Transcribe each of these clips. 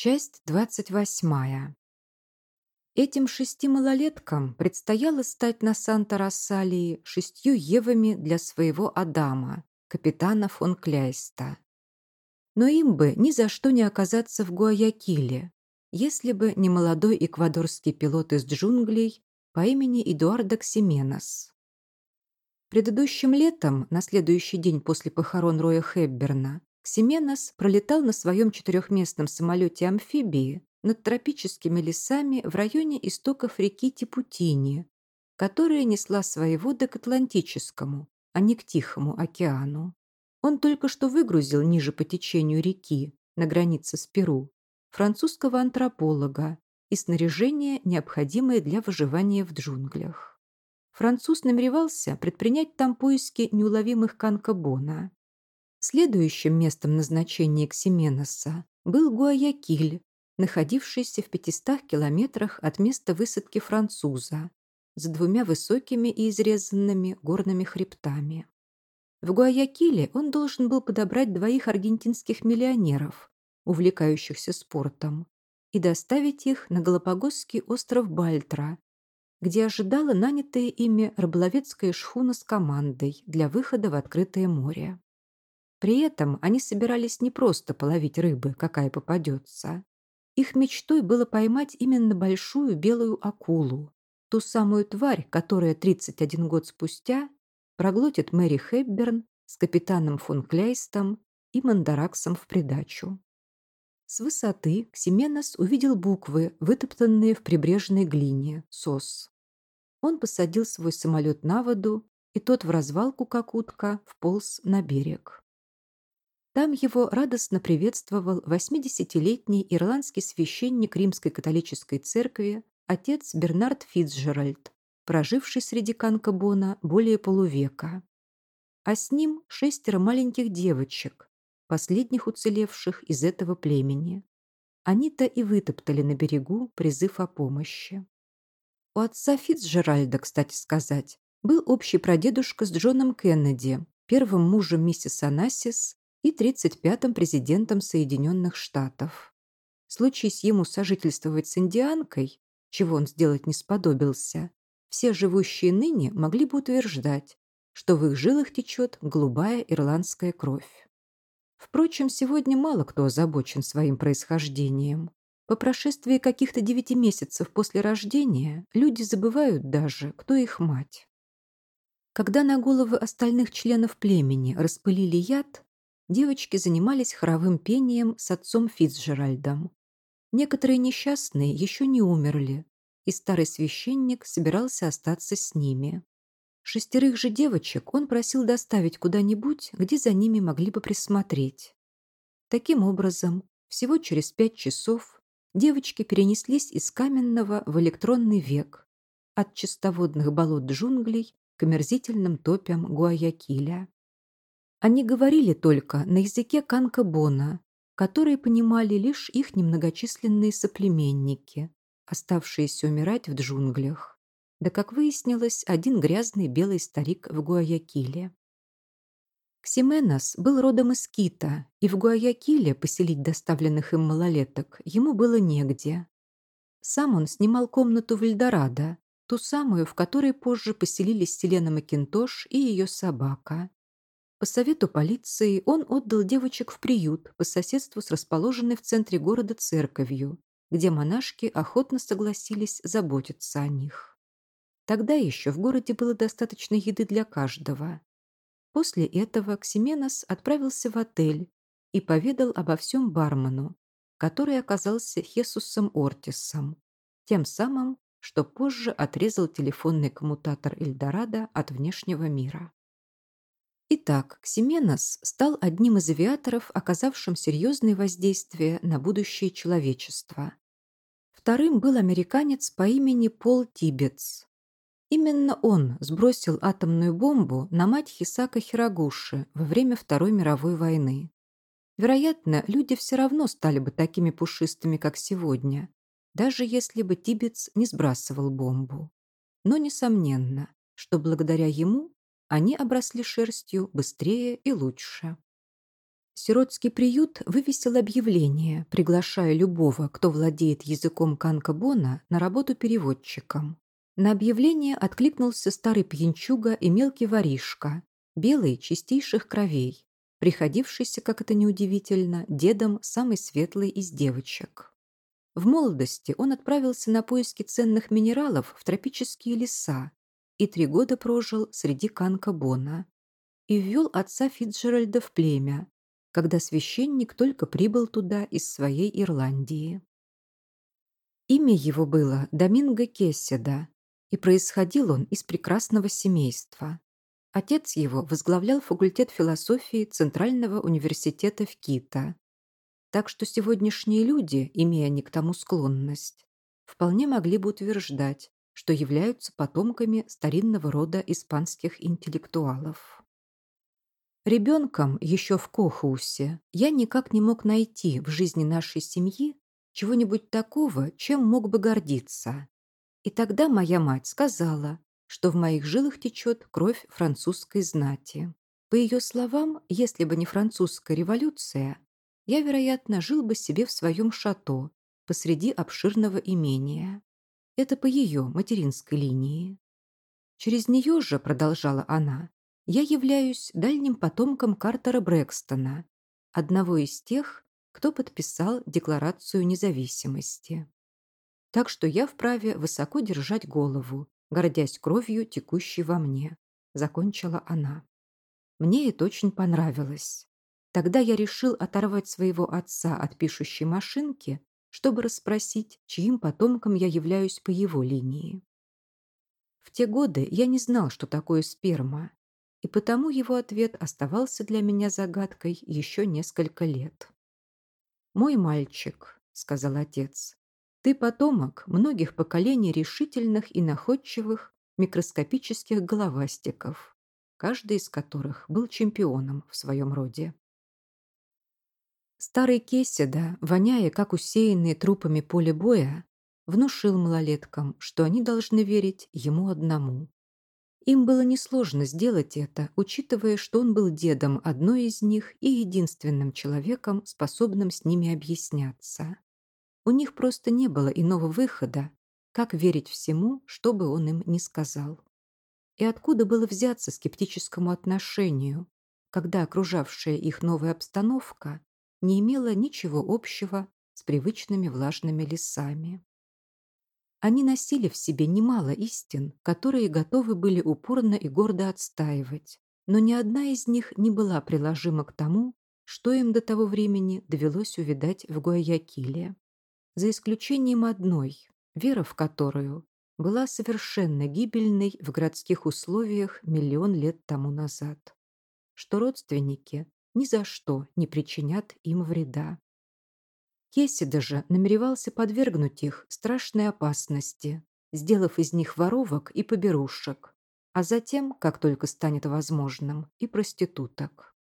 Часть двадцать восьмая. Этим шести малолеткам предстояло стать на Санта-Рассалии шестью Евами для своего Адама, капитана фон Кляйста. Но им бы ни за что не оказаться в Гуаякиле, если бы не молодой эквадорский пилот из джунглей по имени Эдуардо Ксименос. Предыдущим летом, на следующий день после похорон Роя Хепберна, Ксименос пролетал на своем четырехместном самолете-амфибии над тропическими лесами в районе истоков реки Типутини, которая несла свои воды к Атлантическому, а не к Тихому океану. Он только что выгрузил ниже по течению реки, на границе с Перу, французского антрополога и снаряжение, необходимое для выживания в джунглях. Француз намеревался предпринять там поиски неуловимых канкабона. Следующим местом назначения Ксименоса был Гуаякиль, находившийся в 500 километрах от места высадки француза, с двумя высокими и изрезанными горными хребтами. В Гуаякиле он должен был подобрать двоих аргентинских миллионеров, увлекающихся спортом, и доставить их на Галапагосский остров Бальтра, где ожидала нанятая ими рыболовецкая шхуна с командой для выхода в открытое море. При этом они собирались не просто половить рыбы, какая попадется. Их мечтой было поймать именно большую белую акулу, ту самую тварь, которая 31 год спустя проглотит Мэри Хэбберн с капитаном фон Кляйстом и Мандараксом в придачу. С высоты Ксименос увидел буквы, вытоптанные в прибрежной глине, СОС. Он посадил свой самолет на воду, и тот в развалку, как утка, вполз на берег. Там его радостно приветствовал 80-летний ирландский священник Римской католической церкви, отец Бернард Фицджеральд, проживший среди Канкабона более полувека. А с ним шестеро маленьких девочек, последних уцелевших из этого племени. Они-то и вытоптали на берегу призыв о помощи. У отца Фицджеральда, кстати сказать, был общий прадедушка с Джоном Кеннеди, первым мужем миссис Анасис и 35-м президентом Соединенных Штатов. Случись ему сожительствовать с индианкой, чего он сделать не сподобился, все живущие ныне могли бы утверждать, что в их жилах течет голубая ирландская кровь. Впрочем, сегодня мало кто озабочен своим происхождением. По прошествии каких-то девяти месяцев после рождения люди забывают даже, кто их мать. Когда на головы остальных членов племени распылили яд, девочки занимались хоровым пением с отцом Фицджеральдом. Некоторые несчастные еще не умерли, и старый священник собирался остаться с ними. Шестерых же девочек он просил доставить куда-нибудь, где за ними могли бы присмотреть. Таким образом, всего через пять часов девочки перенеслись из каменного в электронный век, от чистоводных болот джунглей к омерзительным топям Гуаякиля. Они говорили только на языке Канкабона, который понимали лишь их немногочисленные соплеменники, оставшиеся умирать в джунглях. Да, как выяснилось, один грязный белый старик в Гуаякиле. Ксименос был родом из Кита, и в Гуаякиле поселить доставленных им малолеток ему было негде. Сам он снимал комнату в Эльдорадо, ту самую, в которой позже поселились Селена Макинтош и ее собака. По совету полиции он отдал девочек в приют по соседству с расположенной в центре города церковью, где монашки охотно согласились заботиться о них. Тогда еще в городе было достаточно еды для каждого. После этого Ксименос отправился в отель и поведал обо всем бармену, который оказался Хесусом Ортисом, тем самым, что позже отрезал телефонный коммутатор Эльдорадо от внешнего мира. Итак, Ксименос стал одним из авиаторов, оказавшим серьезное воздействие на будущее человечества. Вторым был американец по имени Пол Тибетс. Именно он сбросил атомную бомбу на мать Хисака Хирогуши во время Второй мировой войны. Вероятно, люди все равно стали бы такими пушистыми, как сегодня, даже если бы Тибетс не сбрасывал бомбу. Но несомненно, что благодаря ему они обросли шерстью быстрее и лучше. Сиротский приют вывесил объявление, приглашая любого, кто владеет языком канкабона, на работу переводчиком. На объявление откликнулся старый пьянчуга и мелкий воришка, белый чистейших кровей, приходившийся, как это неудивительно, дедом самой светлой из девочек. В молодости он отправился на поиски ценных минералов в тропические леса и три года прожил среди канкабона и ввел отца Фитджеральда в племя, когда священник только прибыл туда из своей Ирландии. Имя его было Доминго Кесседа, и происходил он из прекрасного семейства. Отец его возглавлял факультет философии Центрального университета в Кита. Так что сегодняшние люди, имея они к тому склонность, вполне могли бы утверждать, что являются потомками старинного рода испанских интеллектуалов. Ребенком еще в Кохаусе я никак не мог найти в жизни нашей семьи чего-нибудь такого, чем мог бы гордиться. И тогда моя мать сказала, что в моих жилах течет кровь французской знати. По ее словам, если бы не французская революция, я, вероятно, жил бы себе в своем шато посреди обширного имения. Это по ее материнской линии. Через нее же, продолжала она, я являюсь дальним потомком Картера Брэкстона, одного из тех, кто подписал Декларацию независимости. Так что я вправе высоко держать голову, гордясь кровью, текущей во мне, закончила она. Мне это очень понравилось. Тогда я решил оторвать своего отца от пишущей машинки, чтобы расспросить, чьим потомком я являюсь по его линии. В те годы я не знал, что такое сперма, и потому его ответ оставался для меня загадкой еще несколько лет. «Мой мальчик», — сказал отец, — «ты потомок многих поколений решительных и находчивых микроскопических головастиков, каждый из которых был чемпионом в своем роде». Старый Кеседа, воняя, как усеянные трупами поле боя, внушил малолеткам, что они должны верить ему одному. Им было несложно сделать это, учитывая, что он был дедом одной из них и единственным человеком, способным с ними объясняться. У них просто не было иного выхода, как верить всему, что бы он им ни сказал. И откуда было взяться скептическому отношению, когда окружавшая их новая обстановка не имела ничего общего с привычными влажными лесами. Они носили в себе немало истин, которые готовы были упорно и гордо отстаивать, но ни одна из них не была приложима к тому, что им до того времени довелось увидать в Гуаякиле. За исключением одной, вера в которую была совершенно гибельной в городских условиях миллион лет тому назад. Что родственники ни за что не причинят им вреда. Кесида же намеревался подвергнуть их страшной опасности, сделав из них воровок и поберушек, а затем, как только станет возможным, и проституток.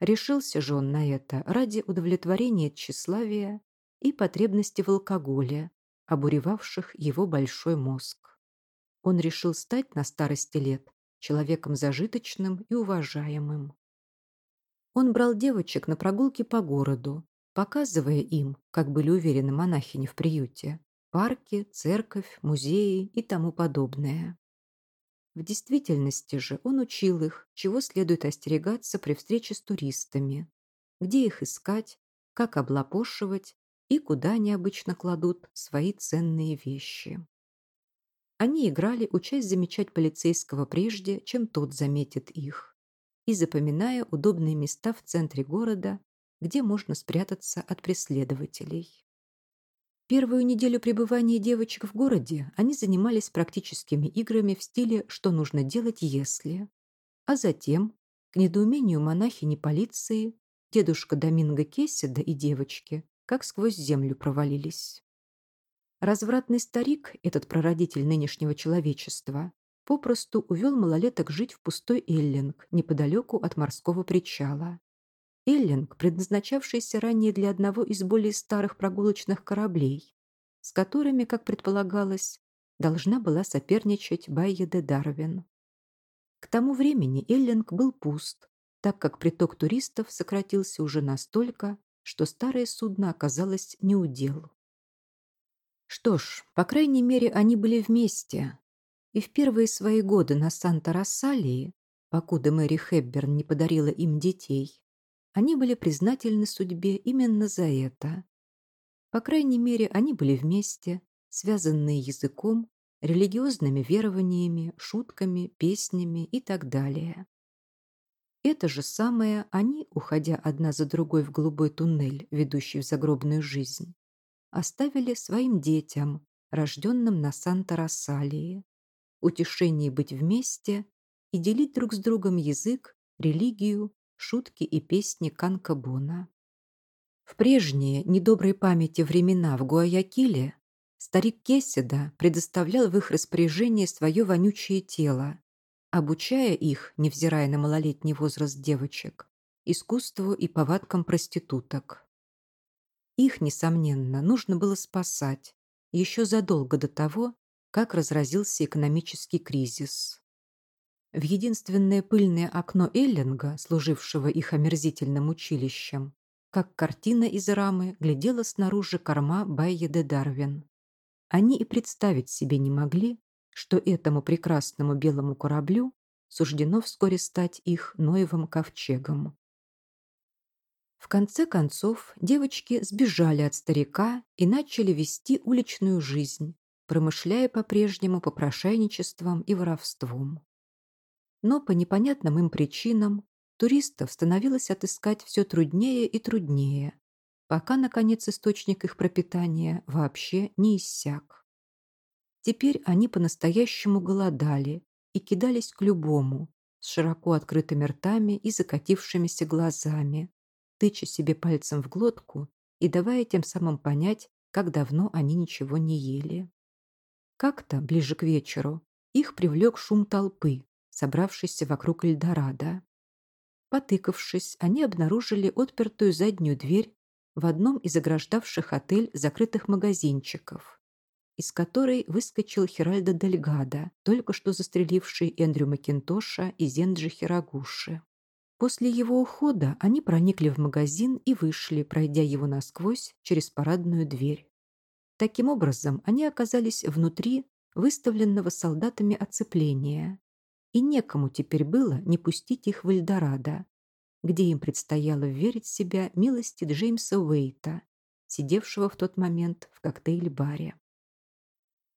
Решился же он на это ради удовлетворения тщеславия и потребности в алкоголе, обуревавших его большой мозг. Он решил стать на старости лет человеком зажиточным и уважаемым. Он брал девочек на прогулки по городу, показывая им, как были уверены монахини в приюте, парки, церковь, музеи и тому подобное. В действительности же он учил их, чего следует остерегаться при встрече с туристами, где их искать, как облапошивать и куда они обычно кладут свои ценные вещи. Они играли, учась замечать полицейского прежде, чем тот заметит их, и запоминая удобные места в центре города где можно спрятаться от преследователей. Первую неделю пребывания девочек в городе они занимались практическими играми в стиле «что нужно делать, если…». А затем, к недоумению монахини полиции, дедушка Доминго Кесседа и девочки как сквозь землю провалились. Развратный старик, этот прародитель нынешнего человечества, попросту увел малолеток жить в пустой Эллинг неподалеку от морского причала. Эллинг, предназначавшийся ранее для одного из более старых прогулочных кораблей, с которыми, как предполагалось, должна была соперничать Байя де Дарвин. К тому времени Эллинг был пуст, так как приток туристов сократился уже настолько, что старое судно оказалось неудел. Что ж, по крайней мере, они были вместе. И в первые свои годы на Санта-Рассалии, покуда Мэри Хэбберн не подарила им детей, они были признательны судьбе именно за это. По крайней мере, они были вместе, связанные языком, религиозными верованиями, шутками, песнями и так далее. Это же самое они, уходя одна за другой в голубой туннель, ведущий в загробную жизнь, оставили своим детям, рожденным на Санта-Рассалии, утешение быть вместе и делить друг с другом язык, религию, шутки и песни Канкабона. В прежние, недоброй памяти времена в Гуаякиле старик Кеседа предоставлял в их распоряжение свое вонючее тело, обучая их, невзирая на малолетний возраст девочек, искусству и повадкам проституток. Их, несомненно, нужно было спасать еще задолго до того, как разразился экономический кризис. В единственное пыльное окно Эллинга, служившего их омерзительным училищем, как картина из рамы глядела снаружи корма Байе де Дарвин. Они и представить себе не могли, что этому прекрасному белому кораблю суждено вскоре стать их Ноевым ковчегом. В конце концов, девочки сбежали от старика и начали вести уличную жизнь, промышляя по-прежнему попрошайничеством и воровством. Но по непонятным им причинам туристов становилось отыскать все труднее и труднее, пока, наконец, источник их пропитания вообще не иссяк. Теперь они по-настоящему голодали и кидались к любому, с широко открытыми ртами и закатившимися глазами, тыча себе пальцем в глотку и давая тем самым понять, как давно они ничего не ели. Как-то, ближе к вечеру, их привлек шум толпы, собравшейся вокруг Эльдорадо. Потыкавшись, они обнаружили отпертую заднюю дверь в одном из ограждавших отель закрытых магазинчиков, из которой выскочил Хиральдо Дельгадо, только что застреливший Эндрю Макинтоша и Зенджи Хирагуши. После его ухода они проникли в магазин и вышли, пройдя его насквозь через парадную дверь. Таким образом, они оказались внутри выставленного солдатами оцепления, и некому теперь было не пустить их в Эльдорадо, где им предстояло верить себя милости Джеймса Уэйта, сидевшего в тот момент в коктейль-баре.